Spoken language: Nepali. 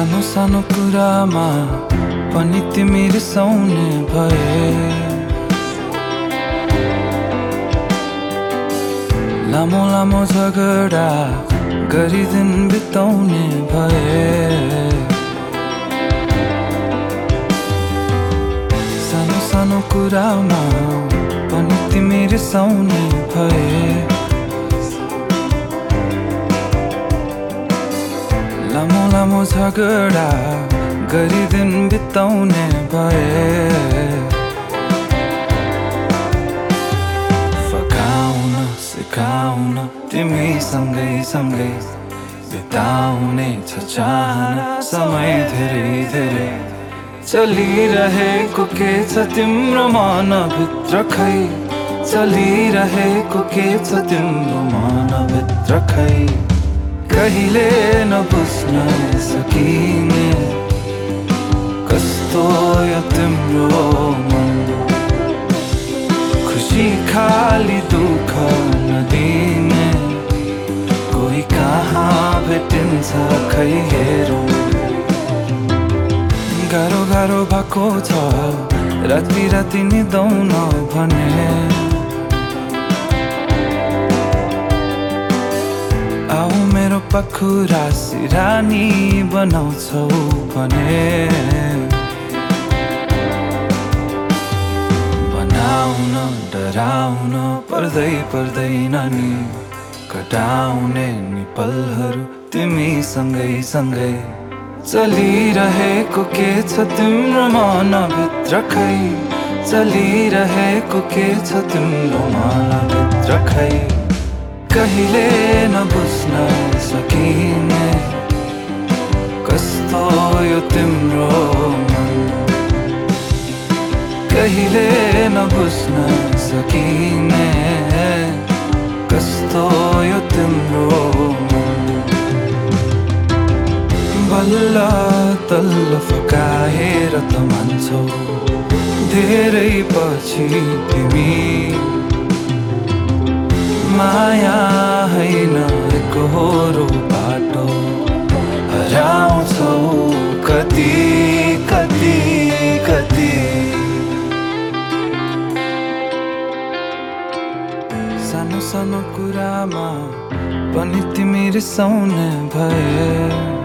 सानो सानो कुरामा पनि तिमी रिसाउने भए। लामो लामो झगडा गरी दिन बिताउने भए। सानो सानो कुरामा पनि तिमी रिसाउने भए। लामो लामो झगडा गरी दिन बिताउने भए। फकाउन सिकाउन तिमी सँगै सँगै बिताउने छ चाहना समय धेरै धेरै चलिरहेको के छ तिम्रो मनभित्र खै? चलिरहेको के छ तिम्रो मनभित्र खै? कहिले नबुझ्न सकिने? कस्तो यो तिम्रो मन खुसी खाली दुःख नदिने। कोही कहाँ भेटिन्छ खै हेरौँ? गाह्रो गाह्रो भएको छ। राति राति निदाउन भने। पखुरा सिरानी बनाउँछौ भने। बनाउन डराउन पर्दै पर्दैन नि कटाउने नि पलहरू तिमी सँगै सँगै। चलिरहेको के छ तिम्रो मनभित्र खै चलिरहेको के छ तिम्रो मनभित्र खै कहिले नबुझ्न सकिने? कस्तो यो तिम्रो कहिले नबुझ्न सकिने? कस्तो यो तिम्रो बल्ल तल्ल फकाएर त मान्छौ धेरै पछि तिमी माया होइन एकहोरो बाटो। हराउँछौ कति कति कति। सानो सानो कुरामा पनि तिमी रिसाउने भए।